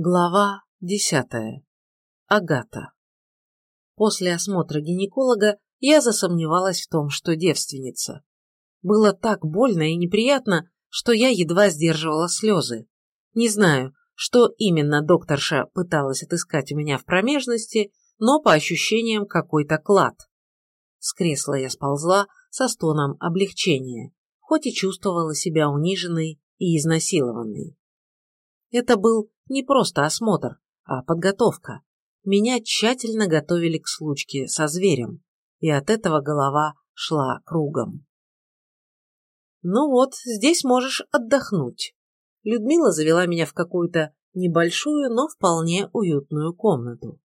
Глава десятая. Агата. После осмотра гинеколога я засомневалась в том, что девственница. Было так больно и неприятно, что я едва сдерживала слезы. Не знаю, что именно докторша пыталась отыскать у меня в промежности, но по ощущениям какой-то клад. С кресла я сползла со стоном облегчения, хоть и чувствовала себя униженной и изнасилованной. Это был не просто осмотр, а подготовка. Меня тщательно готовили к случке со зверем, и от этого голова шла кругом. «Ну вот, здесь можешь отдохнуть». Людмила завела меня в какую-то небольшую, но вполне уютную комнату.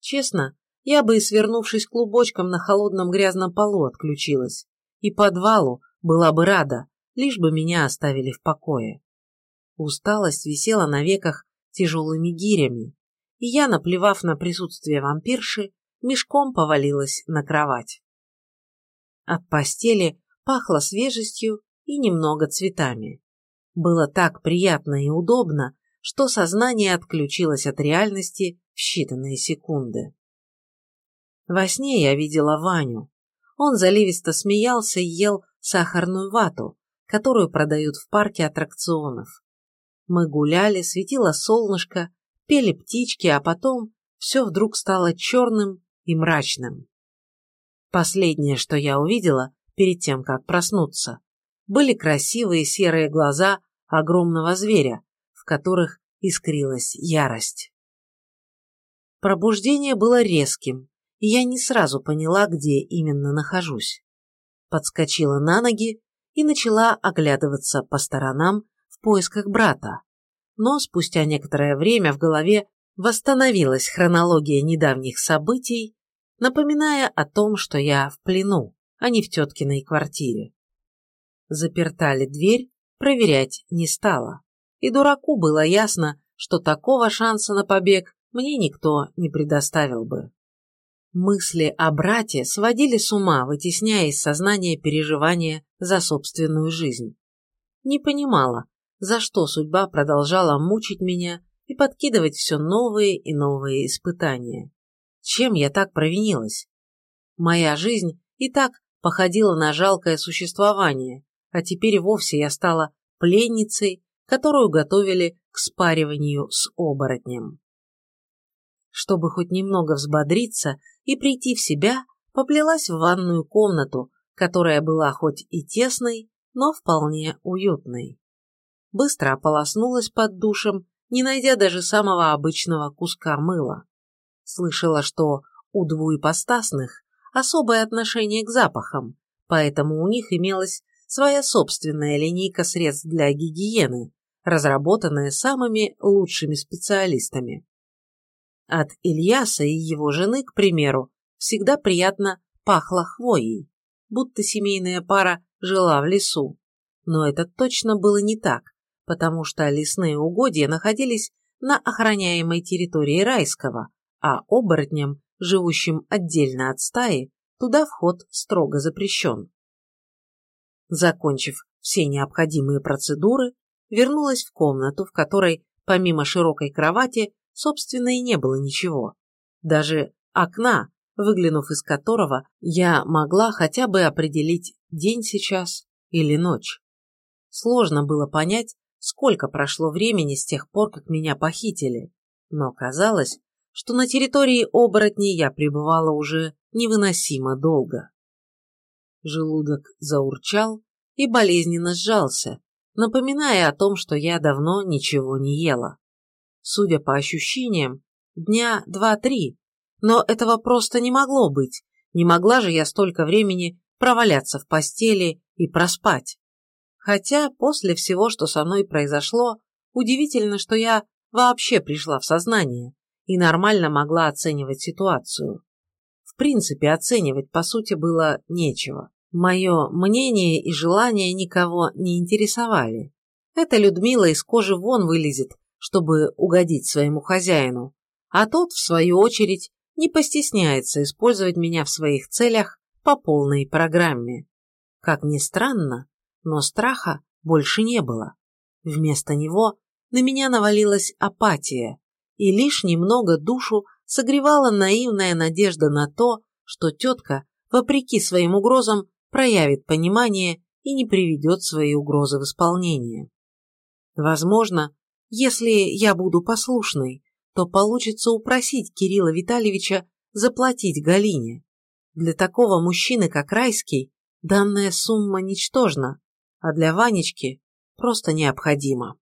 Честно, я бы свернувшись клубочком на холодном грязном полу отключилась, и подвалу была бы рада, лишь бы меня оставили в покое. Усталость висела на веках тяжелыми гирями, и я, наплевав на присутствие вампирши, мешком повалилась на кровать. От постели пахло свежестью и немного цветами. Было так приятно и удобно, что сознание отключилось от реальности в считанные секунды. Во сне я видела Ваню. Он заливисто смеялся и ел сахарную вату, которую продают в парке аттракционов. Мы гуляли, светило солнышко, пели птички, а потом все вдруг стало черным и мрачным. Последнее, что я увидела перед тем, как проснуться, были красивые серые глаза огромного зверя, в которых искрилась ярость. Пробуждение было резким, и я не сразу поняла, где именно нахожусь. Подскочила на ноги и начала оглядываться по сторонам, поисках брата. Но спустя некоторое время в голове восстановилась хронология недавних событий, напоминая о том, что я в плену, а не в теткиной квартире. Заперта ли дверь, проверять не стала. И дураку было ясно, что такого шанса на побег мне никто не предоставил бы. Мысли о брате сводили с ума, вытесняя из сознания переживания за собственную жизнь. Не понимала, за что судьба продолжала мучить меня и подкидывать все новые и новые испытания. Чем я так провинилась? Моя жизнь и так походила на жалкое существование, а теперь вовсе я стала пленницей, которую готовили к спариванию с оборотнем. Чтобы хоть немного взбодриться и прийти в себя, поплелась в ванную комнату, которая была хоть и тесной, но вполне уютной быстро ополоснулась под душем, не найдя даже самого обычного куска мыла. Слышала, что у двуепостасных особое отношение к запахам, поэтому у них имелась своя собственная линейка средств для гигиены, разработанная самыми лучшими специалистами. От Ильяса и его жены, к примеру, всегда приятно пахло хвоей, будто семейная пара жила в лесу. Но это точно было не так потому что лесные угодья находились на охраняемой территории райского, а оборотням, живущим отдельно от стаи, туда вход строго запрещен. Закончив все необходимые процедуры, вернулась в комнату, в которой, помимо широкой кровати, собственно и не было ничего. Даже окна, выглянув из которого, я могла хотя бы определить день сейчас или ночь. Сложно было понять, сколько прошло времени с тех пор, как меня похитили, но казалось, что на территории оборотней я пребывала уже невыносимо долго. Желудок заурчал и болезненно сжался, напоминая о том, что я давно ничего не ела. Судя по ощущениям, дня два-три, но этого просто не могло быть, не могла же я столько времени проваляться в постели и проспать. Хотя после всего, что со мной произошло, удивительно, что я вообще пришла в сознание и нормально могла оценивать ситуацию. В принципе, оценивать, по сути, было нечего. Мое мнение и желания никого не интересовали. Эта Людмила из кожи вон вылезет, чтобы угодить своему хозяину, а тот, в свою очередь, не постесняется использовать меня в своих целях по полной программе. Как ни странно, но страха больше не было. Вместо него на меня навалилась апатия, и лишь немного душу согревала наивная надежда на то, что тетка, вопреки своим угрозам, проявит понимание и не приведет свои угрозы в исполнение. Возможно, если я буду послушной, то получится упросить Кирилла Витальевича заплатить Галине. Для такого мужчины, как Райский, данная сумма ничтожна, а для Ванечки просто необходима.